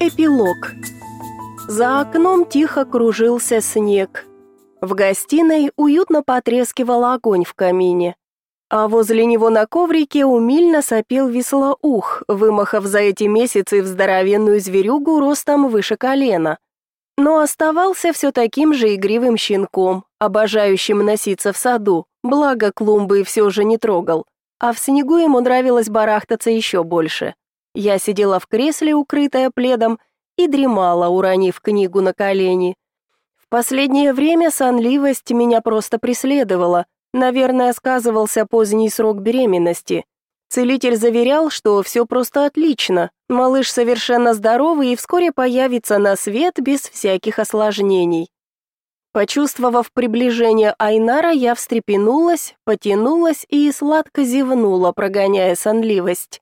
Эпилог. За окном тихо кружился снег. В гостиной уютно потрескивал огонь в камине. А возле него на коврике умильно сопел веслоух, вымахав за эти месяцы в здоровенную зверюгу ростом выше колена. Но оставался все таким же игривым щенком, обожающим носиться в саду, благо клумбы все же не трогал. А в снегу ему нравилось барахтаться еще больше. Я сидела в кресле, укрытая пледом, и дремала, уронив книгу на колени. В последнее время сонливость меня просто преследовала. Наверное, сказывался поздний срок беременности. Целитель заверял, что все просто отлично. Малыш совершенно здоровый и вскоре появится на свет без всяких осложнений. Почувствовав приближение Айнара, я встрепенулась, потянулась и сладко зевнула, прогоняя сонливость.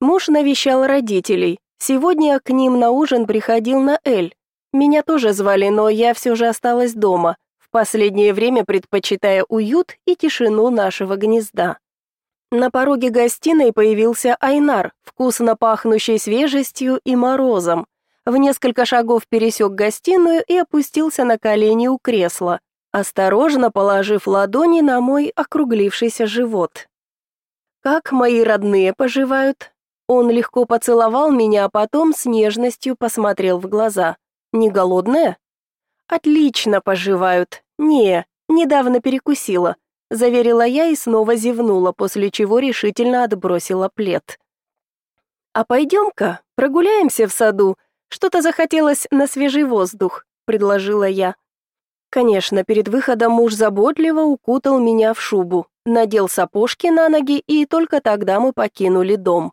Муж навещал родителей. Сегодня к ним на ужин приходил Наэль. Меня тоже звали, но я все же осталась дома, в последнее время предпочитая уют и тишину нашего гнезда. На пороге гостиной появился Айнар, вкусно пахнущий свежестью и морозом. В несколько шагов пересек гостиную и опустился на колени у кресла, осторожно положив ладони на мой округлившийся живот. «Как мои родные поживают?» Он легко поцеловал меня, а потом с нежностью посмотрел в глаза. «Не голодная?» «Отлично поживают. Не, недавно перекусила», — заверила я и снова зевнула, после чего решительно отбросила плед. «А пойдем-ка, прогуляемся в саду. Что-то захотелось на свежий воздух», — предложила я. Конечно, перед выходом муж заботливо укутал меня в шубу, надел сапожки на ноги, и только тогда мы покинули дом.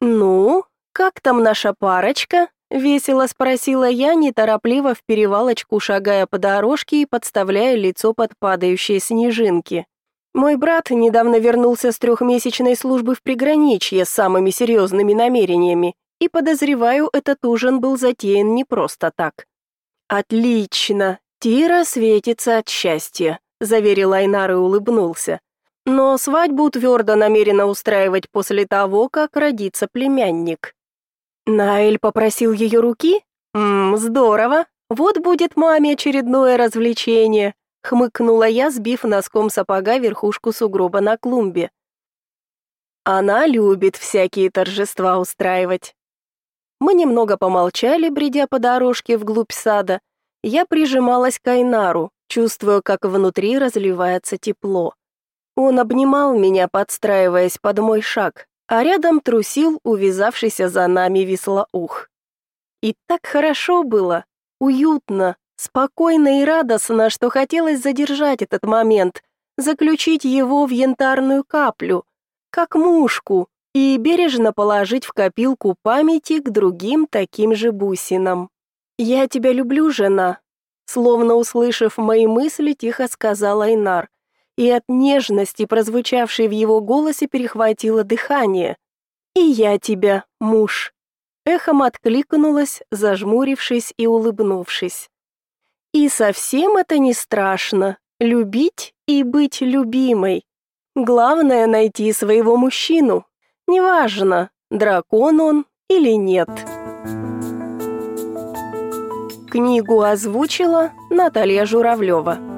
«Ну, как там наша парочка?» — весело спросила я, неторопливо в перевалочку шагая по дорожке и подставляя лицо под падающие снежинки. Мой брат недавно вернулся с трехмесячной службы в приграничье с самыми серьезными намерениями, и, подозреваю, этот ужин был затеян не просто так. «Отлично! Тира светится от счастья», — заверил Айнар и улыбнулся. Но свадьбу твердо намерена устраивать после того, как родится племянник. Наэль попросил ее руки? Ммм, здорово. Вот будет маме очередное развлечение, хмыкнула я, сбив носком сапога верхушку сугроба на клумбе. Она любит всякие торжества устраивать. Мы немного помолчали, бредя по дорожке вглубь сада. Я прижималась к Айнару, чувствуя, как внутри разливается тепло. Он обнимал меня, подстраиваясь под мой шаг, а рядом трусил увязавшийся за нами веслоух. И так хорошо было, уютно, спокойно и радостно, что хотелось задержать этот момент, заключить его в янтарную каплю, как мушку, и бережно положить в копилку памяти к другим таким же бусинам. «Я тебя люблю, жена», словно услышав мои мысли, тихо сказал Айнар – и от нежности, прозвучавшей в его голосе, перехватило дыхание. «И я тебя, муж!» Эхом откликнулась, зажмурившись и улыбнувшись. «И совсем это не страшно, любить и быть любимой. Главное — найти своего мужчину. Неважно, дракон он или нет». Книгу озвучила Наталья Журавлева.